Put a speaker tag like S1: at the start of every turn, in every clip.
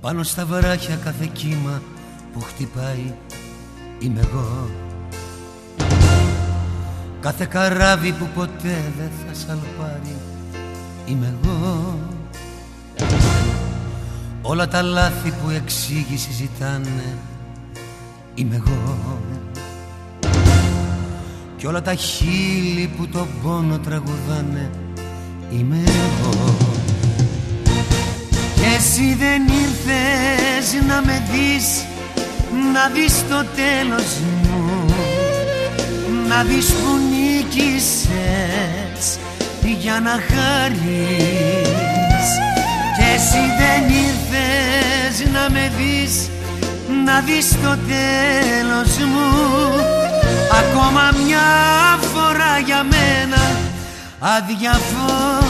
S1: Πάνω στα βράχια κάθε κύμα που χτυπάει είμαι εγώ. Κάθε καράβι που ποτέ δεν θα σαλπάρει είμαι εγώ. Όλα τα λάθη που εξήγηση ζητάνε είμαι εγώ. Κι όλα τα χείλη που τον πόνο τραγουδάνε είμαι εγώ. Κι εσύ δεν ήρθες να με δεις να δεις το τέλος μου. Να δεις που νίκησες για να χαρείς. Και εσύ δεν ήρθες να με δεις να δεις το τέλος μου. Ακόμα μια φορά για μένα αδιαφόρη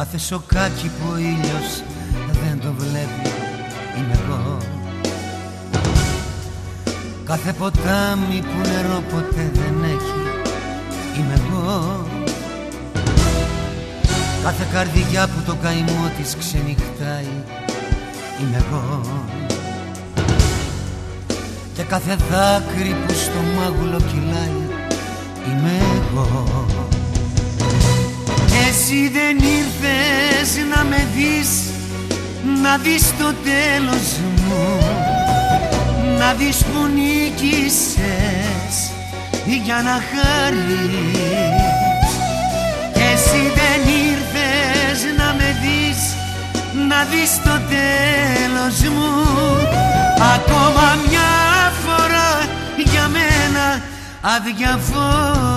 S1: Κάθε σοκάκι που ο ήλιος δεν το βλέπει είμαι εγώ. Κάθε ποτάμι που νερό ποτέ δεν έχει είμαι εγώ. Κάθε καρδιά που το καημό της ξενυχτάει είμαι εγώ. Και κάθε δάκρυ που στο μάγουλο κυλάει είμαι εγώ εσύ δεν ήρθες να με δεις Να δεις το τέλος μου Να δεις που νίκησες Για να χαρείς. Εσύ δεν ήρθες να με δεις Να δεις το τέλος μου. Ακόμα μια φορά για μένα αδιαφόρη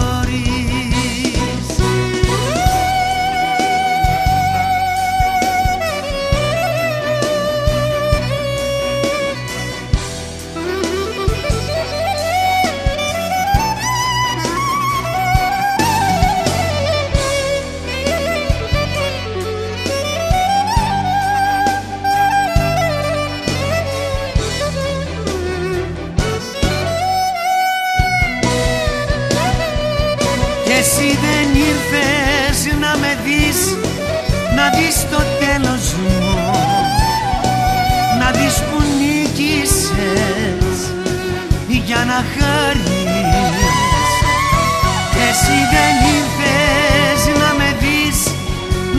S1: Να δεις το τέλος μου Να δεις που νίκησες Για να χαρείς. Εσύ δεν ήρθες να με δεις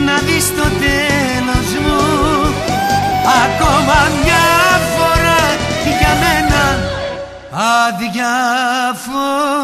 S1: Να δεις το τέλος μου. Ακόμα μια φορά για μένα αδιαφορά